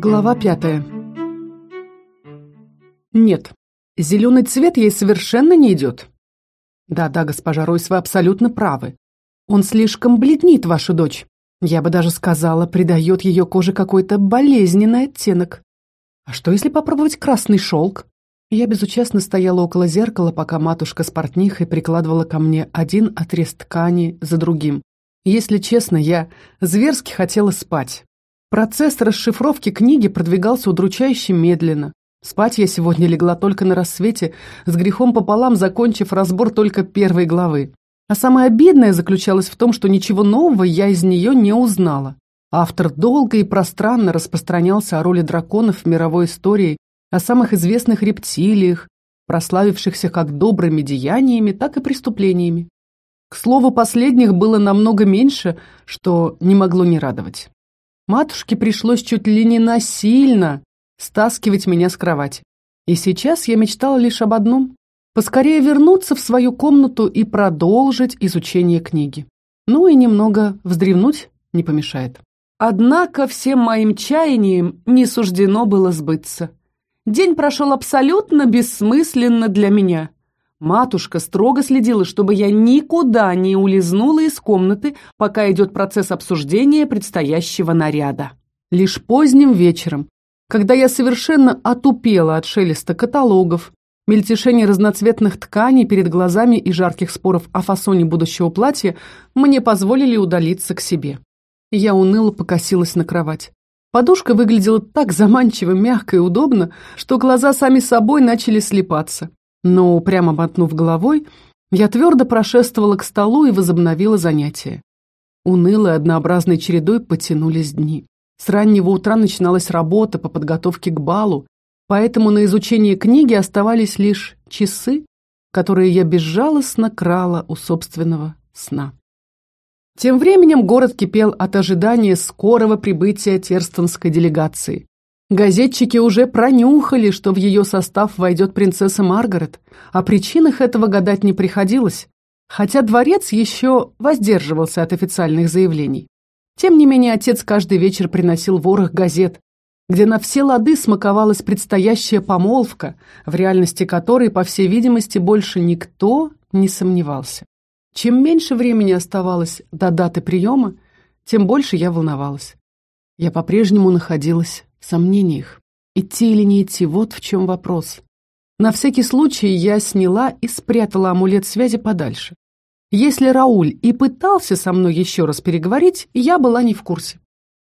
Глава пятая. Нет, зеленый цвет ей совершенно не идет. Да-да, госпожа Ройс, вы абсолютно правы. Он слишком бледнит вашу дочь. Я бы даже сказала, придает ее коже какой-то болезненный оттенок. А что, если попробовать красный шелк? Я безучастно стояла около зеркала, пока матушка с портнихой прикладывала ко мне один отрез ткани за другим. Если честно, я зверски хотела спать. Процесс расшифровки книги продвигался удручающе медленно. Спать я сегодня легла только на рассвете, с грехом пополам закончив разбор только первой главы. А самое обидное заключалось в том, что ничего нового я из нее не узнала. Автор долго и пространно распространялся о роли драконов в мировой истории о самых известных рептилиях, прославившихся как добрыми деяниями, так и преступлениями. К слову, последних было намного меньше, что не могло не радовать. Матушке пришлось чуть ли не насильно стаскивать меня с кровати. И сейчас я мечтала лишь об одном – поскорее вернуться в свою комнату и продолжить изучение книги. Ну и немного вздремнуть не помешает. Однако всем моим чаяниям не суждено было сбыться. День прошел абсолютно бессмысленно для меня. Матушка строго следила, чтобы я никуда не улизнула из комнаты, пока идет процесс обсуждения предстоящего наряда. Лишь поздним вечером, когда я совершенно отупела от шелеста каталогов, мельтешения разноцветных тканей перед глазами и жарких споров о фасоне будущего платья, мне позволили удалиться к себе. Я уныло покосилась на кровать. Подушка выглядела так заманчиво, мягко и удобно, что глаза сами собой начали слепаться. Но, прямо мотнув головой, я твердо прошествовала к столу и возобновила занятия. Унылой однообразной чередой потянулись дни. С раннего утра начиналась работа по подготовке к балу, поэтому на изучение книги оставались лишь часы, которые я безжалостно крала у собственного сна. Тем временем город кипел от ожидания скорого прибытия терстонской делегации. Газетчики уже пронюхали, что в ее состав войдет принцесса Маргарет. О причинах этого гадать не приходилось, хотя дворец еще воздерживался от официальных заявлений. Тем не менее, отец каждый вечер приносил ворох газет, где на все лады смаковалась предстоящая помолвка, в реальности которой, по всей видимости, больше никто не сомневался. Чем меньше времени оставалось до даты приема, тем больше я волновалась. Я по-прежнему находилась в сомнениях. Идти или не идти, вот в чем вопрос. На всякий случай я сняла и спрятала амулет связи подальше. Если Рауль и пытался со мной еще раз переговорить, я была не в курсе.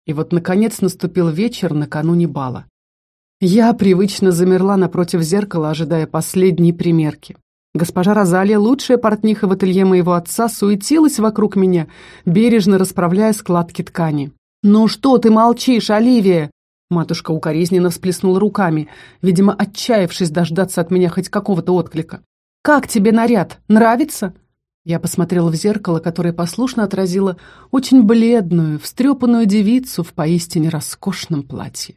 И вот, наконец, наступил вечер накануне бала. Я привычно замерла напротив зеркала, ожидая последней примерки. Госпожа Розалия, лучшая портниха в ателье моего отца, суетилась вокруг меня, бережно расправляя складки ткани. «Ну что ты молчишь, Оливия?» Матушка укоризненно всплеснула руками, видимо, отчаявшись дождаться от меня хоть какого-то отклика. «Как тебе наряд? Нравится?» Я посмотрела в зеркало, которое послушно отразило очень бледную, встрепанную девицу в поистине роскошном платье.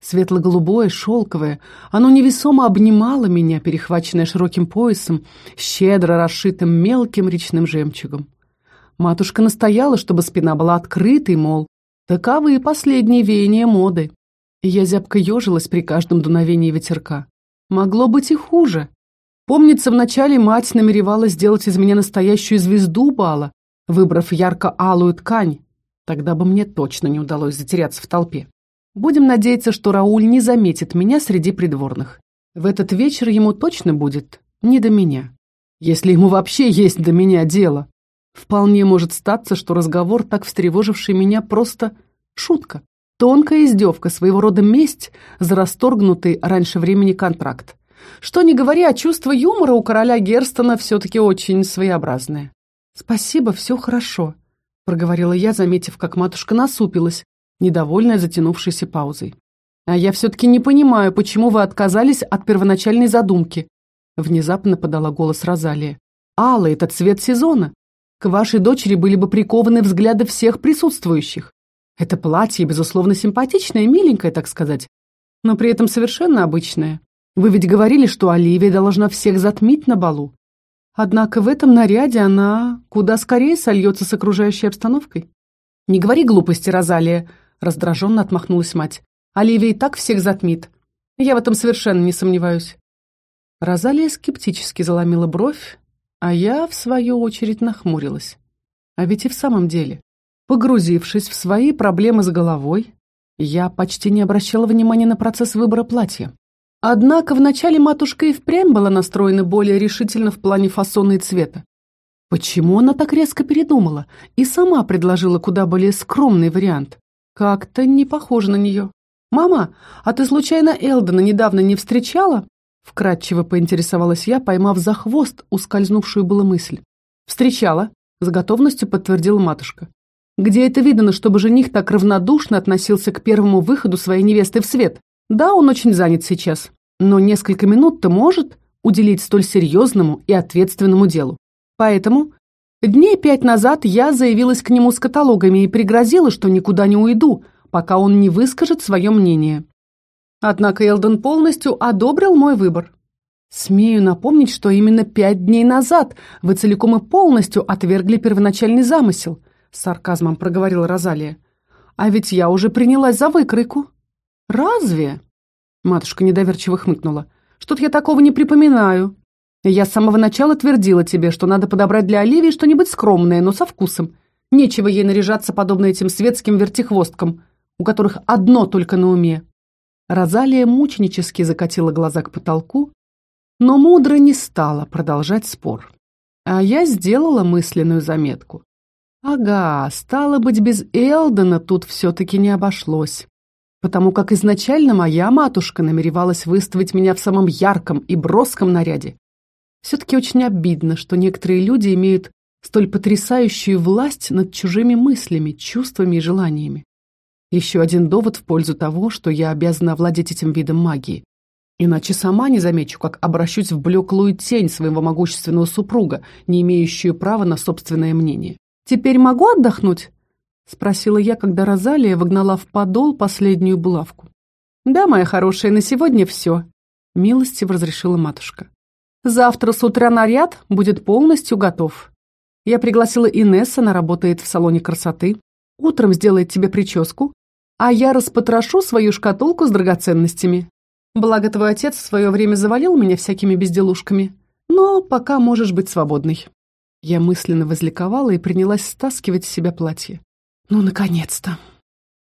Светло-голубое, шелковое, оно невесомо обнимало меня, перехваченное широким поясом, щедро расшитым мелким речным жемчугом. Матушка настояла, чтобы спина была открытой, мол, таковы последние веяния моды. Я зябко ежилась при каждом дуновении ветерка. Могло быть и хуже. Помнится, вначале мать намеревалась сделать из меня настоящую звезду бала, выбрав ярко-алую ткань. Тогда бы мне точно не удалось затеряться в толпе. Будем надеяться, что Рауль не заметит меня среди придворных. В этот вечер ему точно будет не до меня. Если ему вообще есть до меня дело. Вполне может статься, что разговор, так встревоживший меня, просто шутка. Тонкая издевка, своего рода месть за расторгнутый раньше времени контракт. Что не говоря, а чувство юмора у короля Герстона все-таки очень своеобразное. «Спасибо, все хорошо», — проговорила я, заметив, как матушка насупилась, недовольная затянувшейся паузой. «А я все-таки не понимаю, почему вы отказались от первоначальной задумки», внезапно подала голос Розалия. «Алла — это цвет сезона. К вашей дочери были бы прикованы взгляды всех присутствующих. Это платье, безусловно, симпатичное, миленькое, так сказать, но при этом совершенно обычное. Вы ведь говорили, что Оливия должна всех затмить на балу. Однако в этом наряде она куда скорее сольется с окружающей обстановкой. Не говори глупости, Розалия, Раздраженно отмахнулась мать. Оливия и так всех затмит. Я в этом совершенно не сомневаюсь. Розалия скептически заломила бровь, а я, в свою очередь, нахмурилась. А ведь и в самом деле, погрузившись в свои проблемы с головой, я почти не обращала внимания на процесс выбора платья. Однако вначале матушка и впрямь была настроена более решительно в плане фасона и цвета. Почему она так резко передумала и сама предложила куда более скромный вариант? Как-то не похоже на нее. «Мама, а ты случайно Элдона недавно не встречала?» Вкратчиво поинтересовалась я, поймав за хвост ускользнувшую было мысль. «Встречала», — с готовностью подтвердила матушка. «Где это видно, чтобы жених так равнодушно относился к первому выходу своей невесты в свет? Да, он очень занят сейчас, но несколько минут-то может уделить столь серьезному и ответственному делу. Поэтому дней пять назад я заявилась к нему с каталогами и пригрозила, что никуда не уйду, пока он не выскажет свое мнение. Однако Элден полностью одобрил мой выбор. Смею напомнить, что именно пять дней назад вы целиком и полностью отвергли первоначальный замысел, с сарказмом проговорила Розалия. А ведь я уже принялась за выкройку. Разве? Матушка недоверчиво хмыкнула. Что-то я такого не припоминаю. Я с самого начала твердила тебе, что надо подобрать для Оливии что-нибудь скромное, но со вкусом. Нечего ей наряжаться подобно этим светским вертихвосткам у которых одно только на уме. Розалия мученически закатила глаза к потолку, но мудро не стала продолжать спор. А я сделала мысленную заметку. Ага, стало быть, без Элдена тут все-таки не обошлось. Потому как изначально моя матушка намеревалась выставить меня в самом ярком и броском наряде. Все-таки очень обидно, что некоторые люди имеют столь потрясающую власть над чужими мыслями, чувствами и желаниями. Еще один довод в пользу того, что я обязана овладеть этим видом магии. Иначе сама не замечу, как обращусь в блеклую тень своего могущественного супруга, не имеющую права на собственное мнение. «Теперь могу отдохнуть?» — спросила я, когда Розалия вогнала в подол последнюю булавку. «Да, моя хорошая, на сегодня все», — милостиво разрешила матушка. «Завтра с утра наряд будет полностью готов. Я пригласила Инесса, она работает в салоне красоты. Утром сделает тебе прическу, а я распотрошу свою шкатулку с драгоценностями. Благо твой отец в свое время завалил меня всякими безделушками, но пока можешь быть свободной». Я мысленно возликовала и принялась стаскивать с себя платье. «Ну, наконец-то!»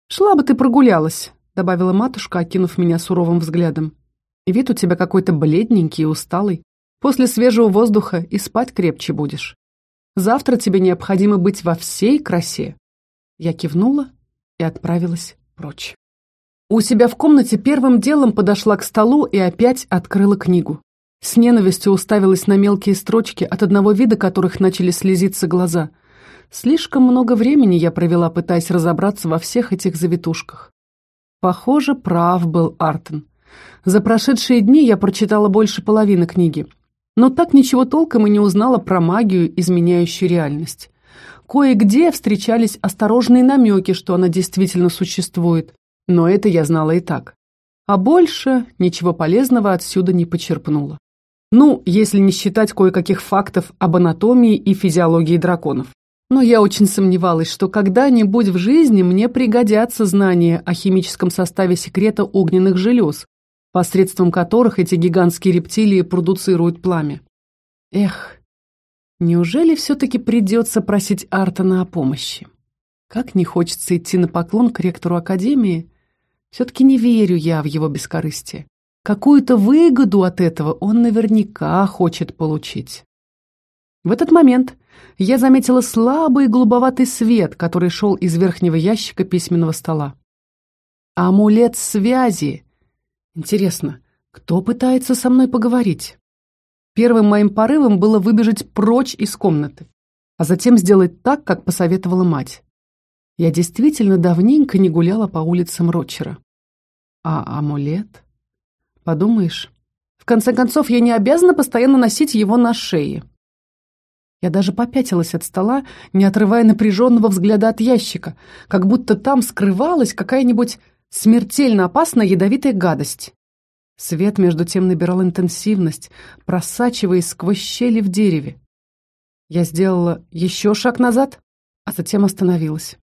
«Шла бы ты прогулялась», — добавила матушка, окинув меня суровым взглядом. «Вид у тебя какой-то бледненький и усталый. После свежего воздуха и спать крепче будешь. Завтра тебе необходимо быть во всей красе». Я кивнула и отправилась прочь. У себя в комнате первым делом подошла к столу и опять открыла книгу. С ненавистью уставилась на мелкие строчки, от одного вида которых начали слезиться глаза. Слишком много времени я провела, пытаясь разобраться во всех этих завитушках. Похоже, прав был Артен. За прошедшие дни я прочитала больше половины книги, но так ничего толком и не узнала про магию, изменяющую реальность. Кое-где встречались осторожные намеки, что она действительно существует, но это я знала и так. А больше ничего полезного отсюда не почерпнула. Ну, если не считать кое-каких фактов об анатомии и физиологии драконов. Но я очень сомневалась, что когда-нибудь в жизни мне пригодятся знания о химическом составе секрета огненных желез, посредством которых эти гигантские рептилии продуцируют пламя. Эх, Неужели все-таки придется просить Артона о помощи? Как не хочется идти на поклон к ректору Академии, все-таки не верю я в его бескорыстие. Какую-то выгоду от этого он наверняка хочет получить. В этот момент я заметила слабый голубоватый свет, который шел из верхнего ящика письменного стола. Амулет связи. Интересно, кто пытается со мной поговорить? Первым моим порывом было выбежать прочь из комнаты, а затем сделать так, как посоветовала мать. Я действительно давненько не гуляла по улицам Рочера. А амулет? Подумаешь, в конце концов, я не обязана постоянно носить его на шее. Я даже попятилась от стола, не отрывая напряженного взгляда от ящика, как будто там скрывалась какая-нибудь смертельно опасная ядовитая гадость. Свет между тем набирал интенсивность, просачиваясь сквозь щели в дереве. Я сделала еще шаг назад, а затем остановилась.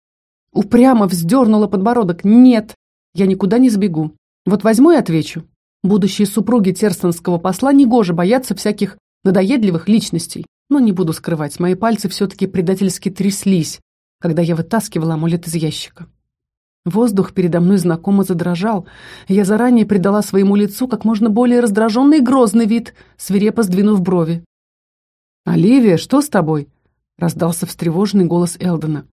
Упрямо вздернула подбородок. «Нет, Я никуда не сбегу. Вот возьму и отвечу. Будущие супруги терстонского посла негоже боятся всяких надоедливых личностей. Но не буду скрывать, мои пальцы все-таки предательски тряслись, когда я вытаскивала амулет из ящика. Воздух передо мной знакомо задрожал, я заранее придала своему лицу как можно более раздраженный и грозный вид, свирепо сдвинув брови. «Оливия, что с тобой?» — раздался встревоженный голос Элдена.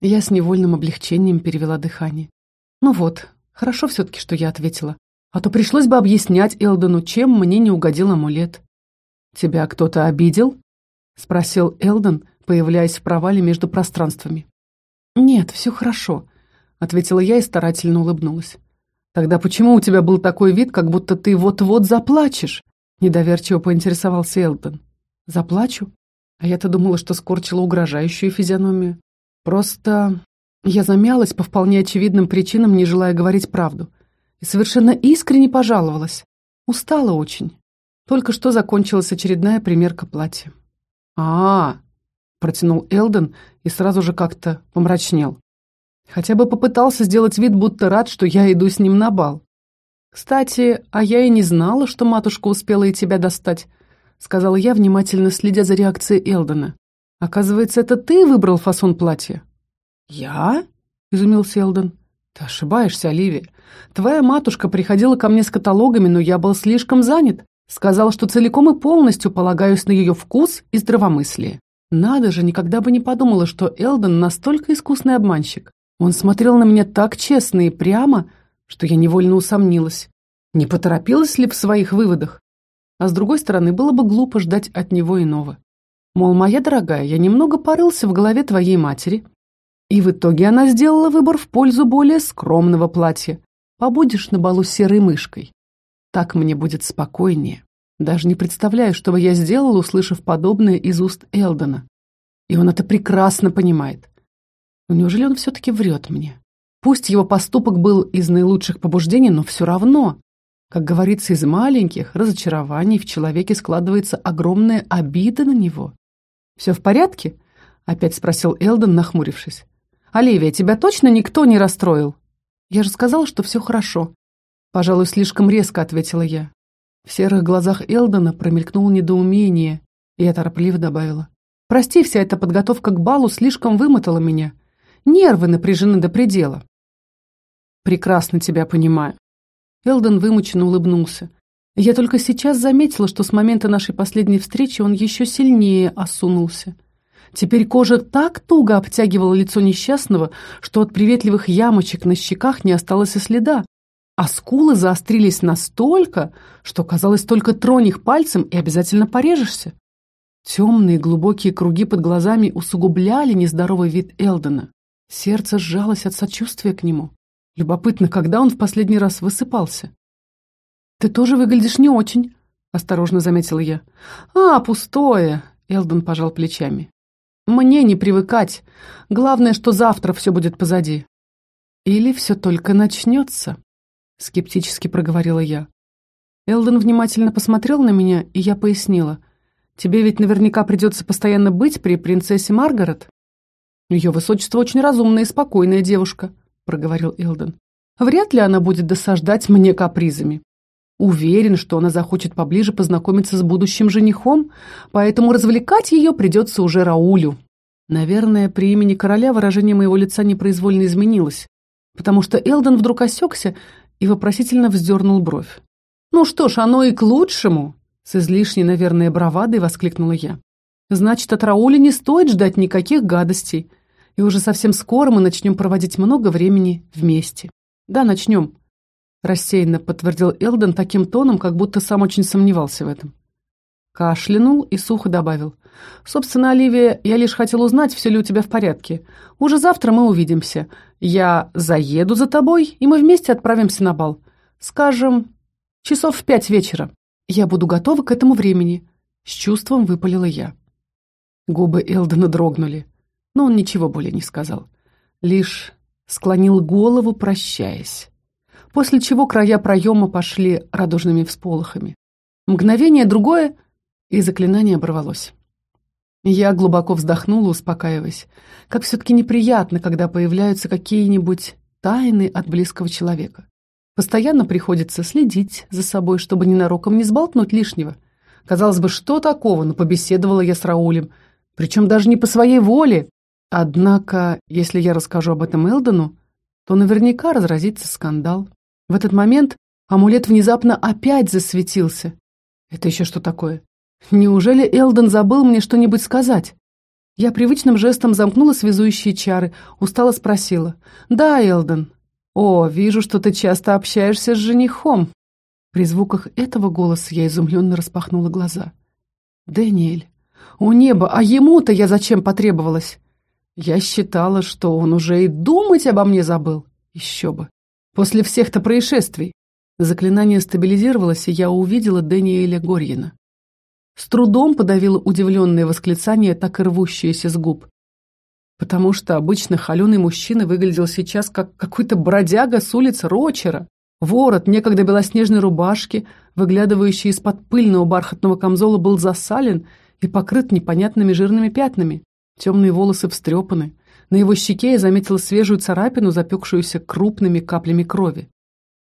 Я с невольным облегчением перевела дыхание. «Ну вот, хорошо все-таки, что я ответила. А то пришлось бы объяснять Элдену, чем мне не угодил амулет». «Тебя кто-то обидел?» — спросил Элден, появляясь в провале между пространствами. «Нет, все хорошо», — ответила я и старательно улыбнулась. «Тогда почему у тебя был такой вид, как будто ты вот-вот заплачешь?» — недоверчиво поинтересовался Элден. «Заплачу? А я-то думала, что скорчила угрожающую физиономию. Просто я замялась по вполне очевидным причинам, не желая говорить правду. И совершенно искренне пожаловалась. Устала очень. Только что закончилась очередная примерка платья. а, -а, -а протянул Элден и сразу же как-то помрачнел. Хотя бы попытался сделать вид, будто рад, что я иду с ним на бал. «Кстати, а я и не знала, что матушка успела и тебя достать», — сказала я, внимательно следя за реакцией Элдена. «Оказывается, это ты выбрал фасон платья?» «Я?» — изумился Элден. «Ты ошибаешься, Оливия. Твоя матушка приходила ко мне с каталогами, но я был слишком занят. Сказал, что целиком и полностью полагаюсь на ее вкус и здравомыслие. Надо же, никогда бы не подумала, что Элден настолько искусный обманщик. Он смотрел на меня так честно и прямо, что я невольно усомнилась. Не поторопилась ли в своих выводах? А с другой стороны, было бы глупо ждать от него иного. Мол, моя дорогая, я немного порылся в голове твоей матери. И в итоге она сделала выбор в пользу более скромного платья. Побудешь на балу серой мышкой. Так мне будет спокойнее. Даже не представляю, что бы я сделала, услышав подобное из уст Элдона. И он это прекрасно понимает. Но неужели он все-таки врет мне? Пусть его поступок был из наилучших побуждений, но все равно. Как говорится, из маленьких разочарований в человеке складывается огромная обида на него. «Все в порядке?» — опять спросил Элдон, нахмурившись. «Оливия, тебя точно никто не расстроил?» «Я же сказала, что все хорошо». Пожалуй, слишком резко ответила я. В серых глазах Элдона промелькнуло недоумение, и я торопливо добавила. «Прости, вся эта подготовка к балу слишком вымотала меня. Нервы напряжены до предела. Прекрасно тебя понимаю. Элден вымученно улыбнулся. Я только сейчас заметила, что с момента нашей последней встречи он еще сильнее осунулся. Теперь кожа так туго обтягивала лицо несчастного, что от приветливых ямочек на щеках не осталось и следа, а скулы заострились настолько, что, казалось, только тронь их пальцем и обязательно порежешься. Темные глубокие круги под глазами усугубляли нездоровый вид Элдена. Сердце сжалось от сочувствия к нему. Любопытно, когда он в последний раз высыпался. «Ты тоже выглядишь не очень», — осторожно заметила я. «А, пустое», — Элдон пожал плечами. «Мне не привыкать. Главное, что завтра все будет позади». «Или все только начнется», — скептически проговорила я. Элдон внимательно посмотрел на меня, и я пояснила. «Тебе ведь наверняка придется постоянно быть при принцессе Маргарет?» «Ее высочество очень разумная и спокойная девушка», — проговорил Элден. «Вряд ли она будет досаждать мне капризами. Уверен, что она захочет поближе познакомиться с будущим женихом, поэтому развлекать ее придется уже Раулю». Наверное, при имени короля выражение моего лица непроизвольно изменилось, потому что Элден вдруг осекся и вопросительно вздернул бровь. «Ну что ж, оно и к лучшему!» С излишней, наверное, бравадой воскликнула я. Значит, от Рауля не стоит ждать никаких гадостей. И уже совсем скоро мы начнем проводить много времени вместе. Да, начнем. Рассеянно подтвердил Элден таким тоном, как будто сам очень сомневался в этом. Кашлянул и сухо добавил. «Собственно, Оливия, я лишь хотел узнать, все ли у тебя в порядке. Уже завтра мы увидимся. Я заеду за тобой, и мы вместе отправимся на бал. Скажем, часов в пять вечера. Я буду готова к этому времени». С чувством выпалила я. Губы Элдена дрогнули, но он ничего более не сказал. Лишь склонил голову, прощаясь. После чего края проема пошли радужными всполохами. Мгновение другое, и заклинание оборвалось. Я глубоко вздохнула, успокаиваясь. Как все-таки неприятно, когда появляются какие-нибудь тайны от близкого человека. Постоянно приходится следить за собой, чтобы ненароком не сболтнуть лишнего. Казалось бы, что такого, но побеседовала я с Раулем, причем даже не по своей воле. Однако, если я расскажу об этом Элдону, то наверняка разразится скандал. В этот момент амулет внезапно опять засветился. Это еще что такое? Неужели Элдон забыл мне что-нибудь сказать? Я привычным жестом замкнула связующие чары, устало спросила. «Да, Элдон». «О, вижу, что ты часто общаешься с женихом». При звуках этого голоса я изумленно распахнула глаза. «Дэниэль, о небо, а ему-то я зачем потребовалась?» Я считала, что он уже и думать обо мне забыл. Еще бы. После всех-то происшествий. Заклинание стабилизировалось, и я увидела Дэниэля Горьина. С трудом подавила удивленное восклицание, так и рвущееся с губ. Потому что обычно холеный мужчина выглядел сейчас как какой-то бродяга с улиц Рочера. Ворот некогда белоснежной рубашки, выглядывающий из-под пыльного бархатного камзола, был засален и покрыт непонятными жирными пятнами. Темные волосы встрепаны. На его щеке я заметила свежую царапину, запекшуюся крупными каплями крови.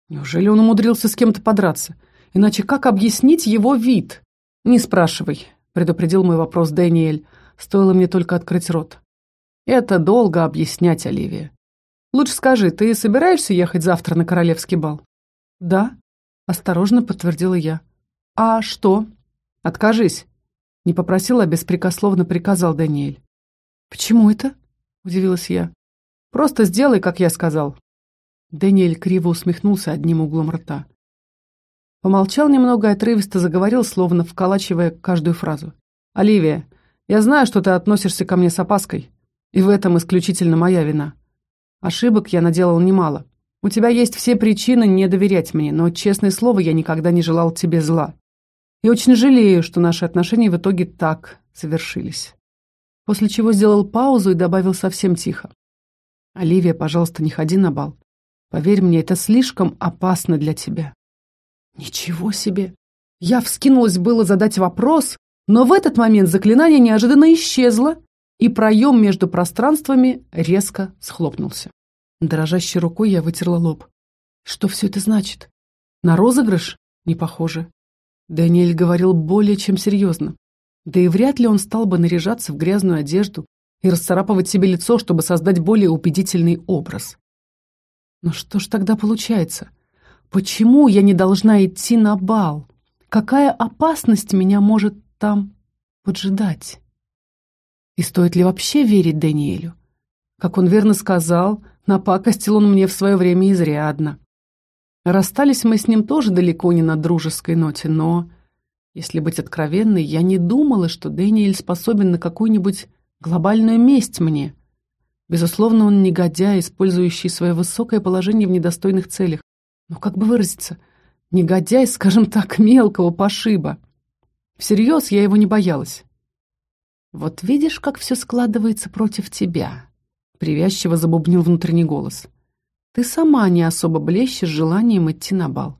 Неужели он умудрился с кем-то подраться? Иначе как объяснить его вид? «Не спрашивай», — предупредил мой вопрос Дэниэль. Стоило мне только открыть рот. «Это долго объяснять, Оливия. Лучше скажи, ты собираешься ехать завтра на королевский бал?» «Да», — осторожно подтвердила я. «А что?» «Откажись», — не попросил, а беспрекословно приказал Дэниэль. «Почему это?» — удивилась я. «Просто сделай, как я сказал». Дэниэль криво усмехнулся одним углом рта. Помолчал немного и отрывисто заговорил, словно вколачивая каждую фразу. «Оливия, я знаю, что ты относишься ко мне с опаской, и в этом исключительно моя вина. Ошибок я наделал немало. У тебя есть все причины не доверять мне, но, честное слово, я никогда не желал тебе зла. И очень жалею, что наши отношения в итоге так совершились». После чего сделал паузу и добавил совсем тихо. «Оливия, пожалуйста, не ходи на бал. Поверь мне, это слишком опасно для тебя». Ничего себе! Я вскинулась было задать вопрос, но в этот момент заклинание неожиданно исчезло, и проем между пространствами резко схлопнулся. Дрожащей рукой я вытерла лоб. Что все это значит? На розыгрыш? Не похоже. Даниэль говорил более чем серьезно. Да и вряд ли он стал бы наряжаться в грязную одежду и расцарапывать себе лицо, чтобы создать более убедительный образ. Но что ж тогда получается? Почему я не должна идти на бал? Какая опасность меня может там поджидать? И стоит ли вообще верить Даниэлю? Как он верно сказал, напакостил он мне в свое время изрядно. Расстались мы с ним тоже далеко не на дружеской ноте, но, если быть откровенной, я не думала, что Дэниэль способен на какую-нибудь глобальную месть мне. Безусловно, он негодяй, использующий свое высокое положение в недостойных целях ну как бы выразиться, негодяй, скажем так, мелкого пошиба. Всерьез я его не боялась. «Вот видишь, как все складывается против тебя», — привязчиво забубнил внутренний голос. «Ты сама не особо блещешь желанием идти на бал.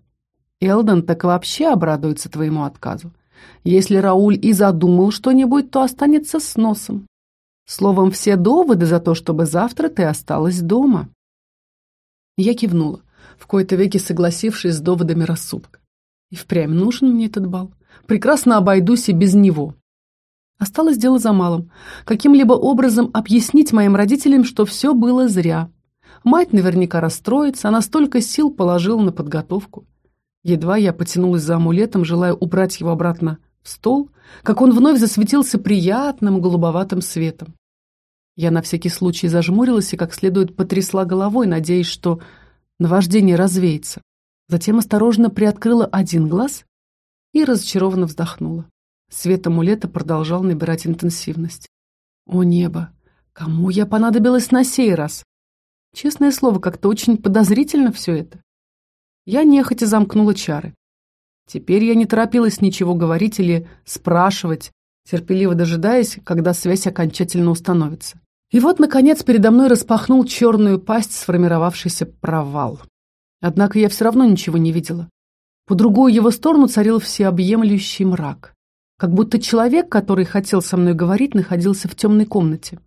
Элдон так вообще обрадуется твоему отказу. Если Рауль и задумал что-нибудь, то останется с носом. Словом, все доводы за то, чтобы завтра ты осталась дома». Я кивнула в кои-то веки согласившись с доводами рассудка. И впрямь нужен мне этот бал. Прекрасно обойдусь и без него. Осталось дело за малым. Каким-либо образом объяснить моим родителям, что все было зря. Мать наверняка расстроится, она столько сил положила на подготовку. Едва я потянулась за амулетом, желая убрать его обратно в стол, как он вновь засветился приятным голубоватым светом. Я на всякий случай зажмурилась и как следует потрясла головой, надеясь, что наваждение развеется. Затем осторожно приоткрыла один глаз и разочарованно вздохнула. Свет амулета продолжал набирать интенсивность. О небо! Кому я понадобилась на сей раз? Честное слово, как-то очень подозрительно все это. Я нехотя замкнула чары. Теперь я не торопилась ничего говорить или спрашивать, терпеливо дожидаясь, когда связь окончательно установится. И вот, наконец, передо мной распахнул черную пасть сформировавшийся провал. Однако я все равно ничего не видела. По другую его сторону царил всеобъемлющий мрак. Как будто человек, который хотел со мной говорить, находился в темной комнате.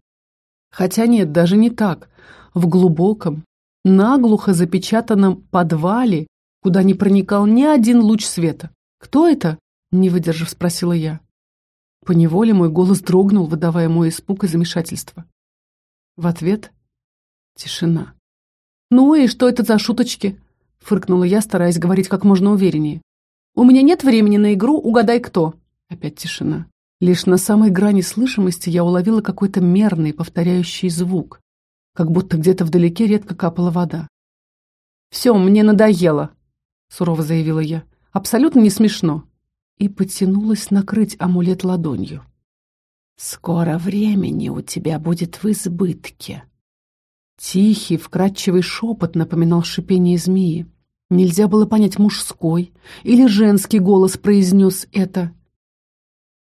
Хотя нет, даже не так. В глубоком, наглухо запечатанном подвале, куда не проникал ни один луч света. «Кто это?» — не выдержав, спросила я. Поневоле мой голос дрогнул, выдавая мой испуг и замешательство. В ответ — тишина. «Ну и что это за шуточки?» — фыркнула я, стараясь говорить как можно увереннее. «У меня нет времени на игру «Угадай, кто». Опять тишина. Лишь на самой грани слышимости я уловила какой-то мерный, повторяющий звук, как будто где-то вдалеке редко капала вода. «Все, мне надоело», — сурово заявила я. «Абсолютно не смешно». И потянулась накрыть амулет ладонью. «Скоро времени у тебя будет в избытке», Тихий, вкрадчивый шепот напоминал шипение змеи. Нельзя было понять, мужской или женский голос произнес это.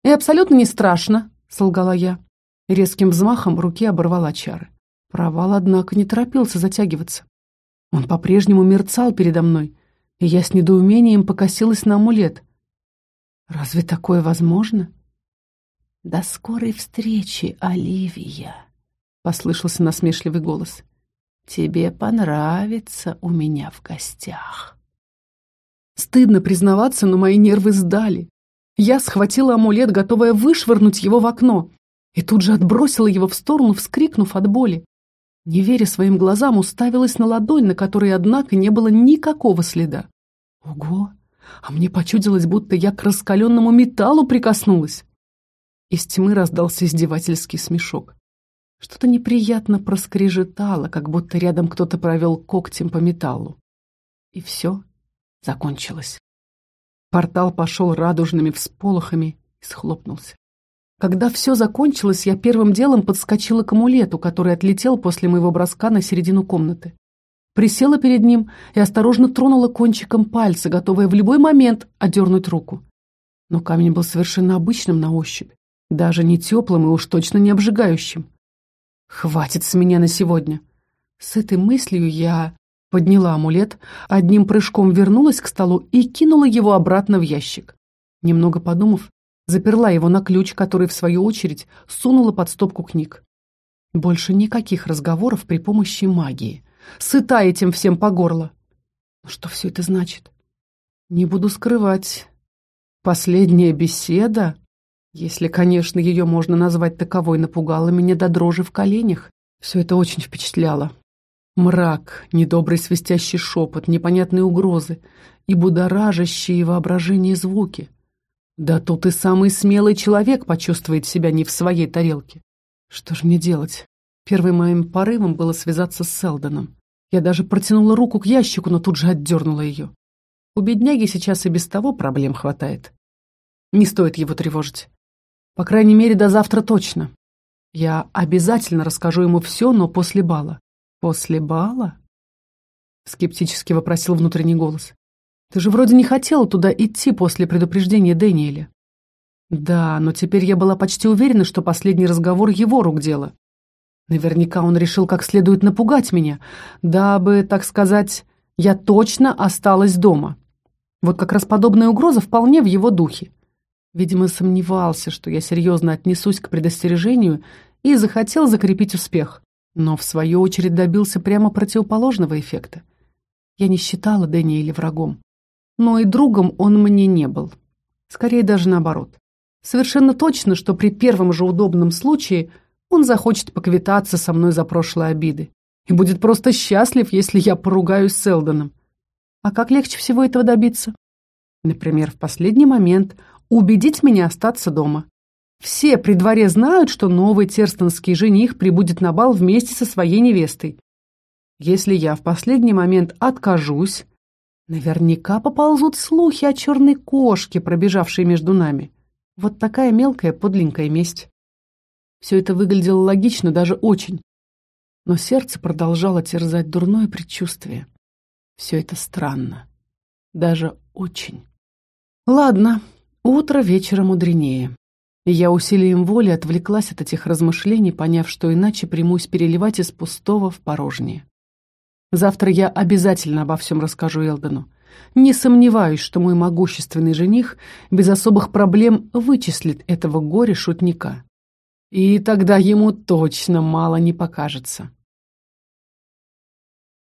«И абсолютно не страшно», — солгала я. Резким взмахом руки оборвала чары. Провал, однако, не торопился затягиваться. Он по-прежнему мерцал передо мной, и я с недоумением покосилась на амулет. «Разве такое возможно?» «До скорой встречи, Оливия!» — послышался насмешливый голос. «Тебе понравится у меня в гостях». Стыдно признаваться, но мои нервы сдали. Я схватила амулет, готовая вышвырнуть его в окно, и тут же отбросила его в сторону, вскрикнув от боли. Не веря своим глазам, уставилась на ладонь, на которой, однако, не было никакого следа. Ого! А мне почудилось, будто я к раскаленному металлу прикоснулась. Из тьмы раздался издевательский смешок. Что-то неприятно проскрежетало, как будто рядом кто-то провел когтем по металлу. И все закончилось. Портал пошел радужными всполохами и схлопнулся. Когда все закончилось, я первым делом подскочила к амулету, который отлетел после моего броска на середину комнаты. Присела перед ним и осторожно тронула кончиком пальца, готовая в любой момент отдернуть руку. Но камень был совершенно обычным на ощупь, даже не теплым и уж точно не обжигающим. Хватит с меня на сегодня. С этой мыслью я подняла амулет, одним прыжком вернулась к столу и кинула его обратно в ящик. Немного подумав, заперла его на ключ, который, в свою очередь, сунула под стопку книг. Больше никаких разговоров при помощи магии. Сыта этим всем по горло. Что все это значит? Не буду скрывать. Последняя беседа если, конечно, ее можно назвать таковой, напугала меня до дрожи в коленях. Все это очень впечатляло. Мрак, недобрый свистящий шепот, непонятные угрозы и будоражащие воображение звуки. Да тут и самый смелый человек почувствует себя не в своей тарелке. Что же мне делать? Первым моим порывом было связаться с Селдоном. Я даже протянула руку к ящику, но тут же отдернула ее. У бедняги сейчас и без того проблем хватает. Не стоит его тревожить. По крайней мере, до завтра точно. Я обязательно расскажу ему все, но после бала. После бала? Скептически вопросил внутренний голос. Ты же вроде не хотела туда идти после предупреждения Дэниеля. Да, но теперь я была почти уверена, что последний разговор его рук дело. Наверняка он решил как следует напугать меня, дабы, так сказать, я точно осталась дома. Вот как раз подобная угроза вполне в его духе. Видимо, сомневался, что я серьезно отнесусь к предостережению и захотел закрепить успех. Но, в свою очередь, добился прямо противоположного эффекта. Я не считала Дэниеля врагом. Но и другом он мне не был. Скорее даже наоборот. Совершенно точно, что при первом же удобном случае он захочет поквитаться со мной за прошлые обиды. И будет просто счастлив, если я поругаюсь с Селдоном. А как легче всего этого добиться? Например, в последний момент убедить меня остаться дома. Все при дворе знают, что новый терстонский жених прибудет на бал вместе со своей невестой. Если я в последний момент откажусь, наверняка поползут слухи о черной кошке, пробежавшей между нами. Вот такая мелкая подленькая месть. Все это выглядело логично, даже очень. Но сердце продолжало терзать дурное предчувствие. Все это странно. Даже очень. Ладно, Утро вечера мудренее. Я усилием воли отвлеклась от этих размышлений, поняв, что иначе примусь переливать из пустого в порожнее. Завтра я обязательно обо всем расскажу Элдену. Не сомневаюсь, что мой могущественный жених без особых проблем вычислит этого горе-шутника. И тогда ему точно мало не покажется.